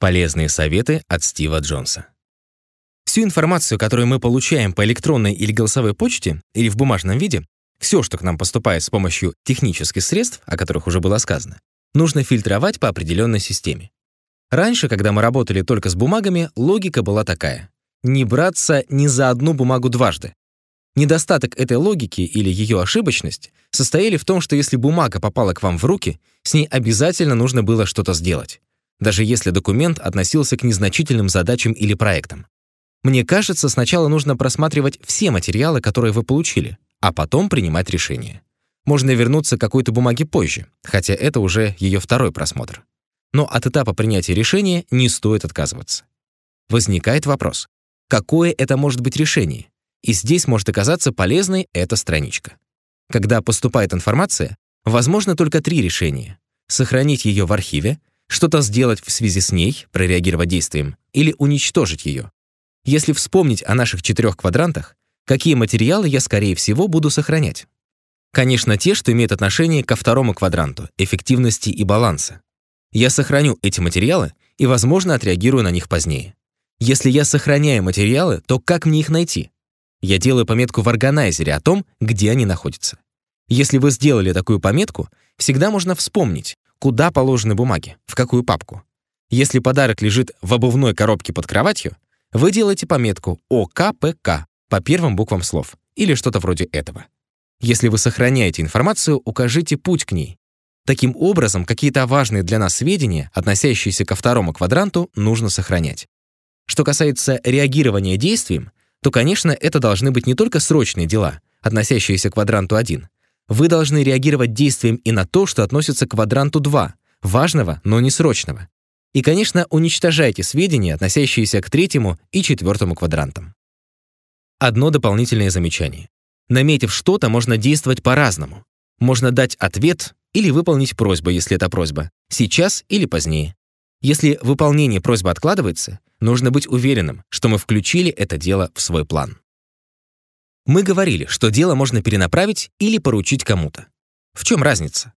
Полезные советы от Стива Джонса. Всю информацию, которую мы получаем по электронной или голосовой почте или в бумажном виде, все, что к нам поступает с помощью технических средств, о которых уже было сказано, нужно фильтровать по определенной системе. Раньше, когда мы работали только с бумагами, логика была такая. Не браться ни за одну бумагу дважды. Недостаток этой логики или ее ошибочность состояли в том, что если бумага попала к вам в руки, с ней обязательно нужно было что-то сделать, даже если документ относился к незначительным задачам или проектам. Мне кажется, сначала нужно просматривать все материалы, которые вы получили, а потом принимать решение. Можно вернуться к какой-то бумаге позже, хотя это уже ее второй просмотр. Но от этапа принятия решения не стоит отказываться. Возникает вопрос, какое это может быть решение? И здесь может оказаться полезной эта страничка. Когда поступает информация, возможно только три решения. Сохранить ее в архиве, что-то сделать в связи с ней, прореагировать действием, или уничтожить ее. Если вспомнить о наших четырех квадрантах, какие материалы я, скорее всего, буду сохранять? Конечно, те, что имеют отношение ко второму квадранту — эффективности и баланса. Я сохраню эти материалы и, возможно, отреагирую на них позднее. Если я сохраняю материалы, то как мне их найти? Я делаю пометку в органайзере о том, где они находятся. Если вы сделали такую пометку, всегда можно вспомнить, куда положены бумаги, в какую папку. Если подарок лежит в обувной коробке под кроватью, вы делаете пометку ОКПК по первым буквам слов или что-то вроде этого. Если вы сохраняете информацию, укажите путь к ней. Таким образом, какие-то важные для нас сведения, относящиеся ко второму квадранту, нужно сохранять. Что касается реагирования действием, то, конечно, это должны быть не только срочные дела, относящиеся к квадранту 1. Вы должны реагировать действием и на то, что относится к квадранту 2, важного, но не срочного. И, конечно, уничтожайте сведения, относящиеся к третьему и четвертому квадрантам. Одно дополнительное замечание. Наметив что-то, можно действовать по-разному. Можно дать ответ или выполнить просьбу, если это просьба, сейчас или позднее. Если выполнение просьбы откладывается, нужно быть уверенным, что мы включили это дело в свой план. Мы говорили, что дело можно перенаправить или поручить кому-то. В чем разница?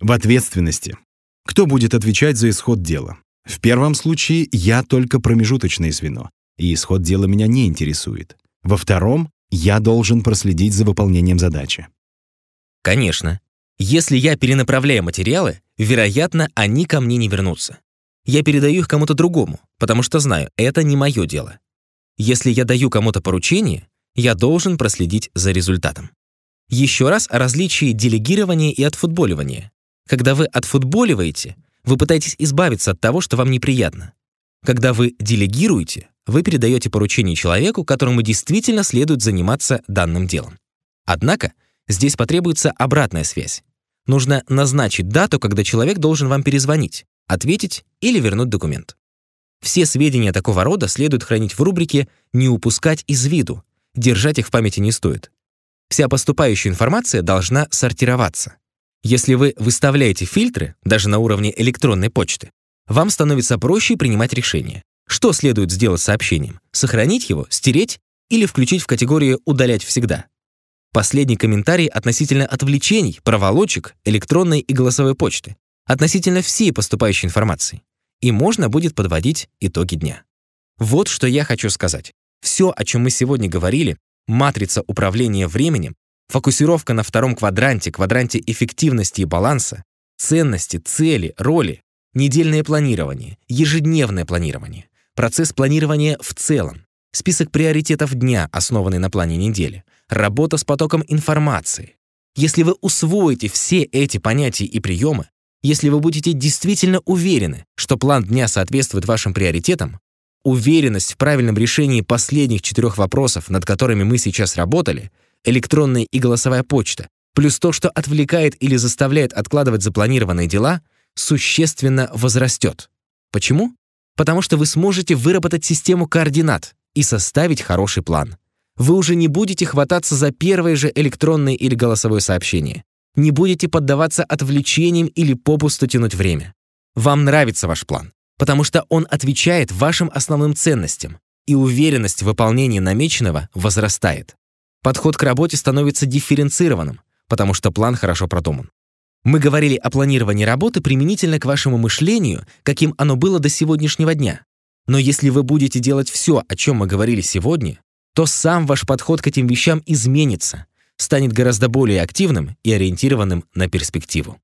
В ответственности. Кто будет отвечать за исход дела? В первом случае я только промежуточное звено, и исход дела меня не интересует. Во втором я должен проследить за выполнением задачи. Конечно. Если я перенаправляю материалы, вероятно, они ко мне не вернутся. Я передаю их кому-то другому, потому что знаю, это не мое дело. Если я даю кому-то поручение, я должен проследить за результатом. Еще раз о различии делегирования и отфутболивания. Когда вы отфутболиваете, вы пытаетесь избавиться от того, что вам неприятно. Когда вы делегируете, вы передаете поручение человеку, которому действительно следует заниматься данным делом. Однако здесь потребуется обратная связь. Нужно назначить дату, когда человек должен вам перезвонить, ответить или вернуть документ. Все сведения такого рода следует хранить в рубрике «Не упускать из виду», держать их в памяти не стоит. Вся поступающая информация должна сортироваться. Если вы выставляете фильтры, даже на уровне электронной почты, вам становится проще принимать решения. Что следует сделать с сообщением? Сохранить его, стереть или включить в категорию «удалять всегда»? Последний комментарий относительно отвлечений, проволочек, электронной и голосовой почты, относительно всей поступающей информации. И можно будет подводить итоги дня. Вот что я хочу сказать. Все, о чем мы сегодня говорили, матрица управления временем, Фокусировка на втором квадранте, квадранте эффективности и баланса, ценности, цели, роли, недельное планирование, ежедневное планирование, процесс планирования в целом, список приоритетов дня, основанный на плане недели, работа с потоком информации. Если вы усвоите все эти понятия и приемы, если вы будете действительно уверены, что план дня соответствует вашим приоритетам, уверенность в правильном решении последних четырех вопросов, над которыми мы сейчас работали — электронная и голосовая почта, плюс то, что отвлекает или заставляет откладывать запланированные дела, существенно возрастет. Почему? Потому что вы сможете выработать систему координат и составить хороший план. Вы уже не будете хвататься за первое же электронное или голосовое сообщение. Не будете поддаваться отвлечениям или попусту тянуть время. Вам нравится ваш план, потому что он отвечает вашим основным ценностям, и уверенность в выполнении намеченного возрастает. Подход к работе становится дифференцированным, потому что план хорошо продуман. Мы говорили о планировании работы применительно к вашему мышлению, каким оно было до сегодняшнего дня. Но если вы будете делать все, о чем мы говорили сегодня, то сам ваш подход к этим вещам изменится, станет гораздо более активным и ориентированным на перспективу.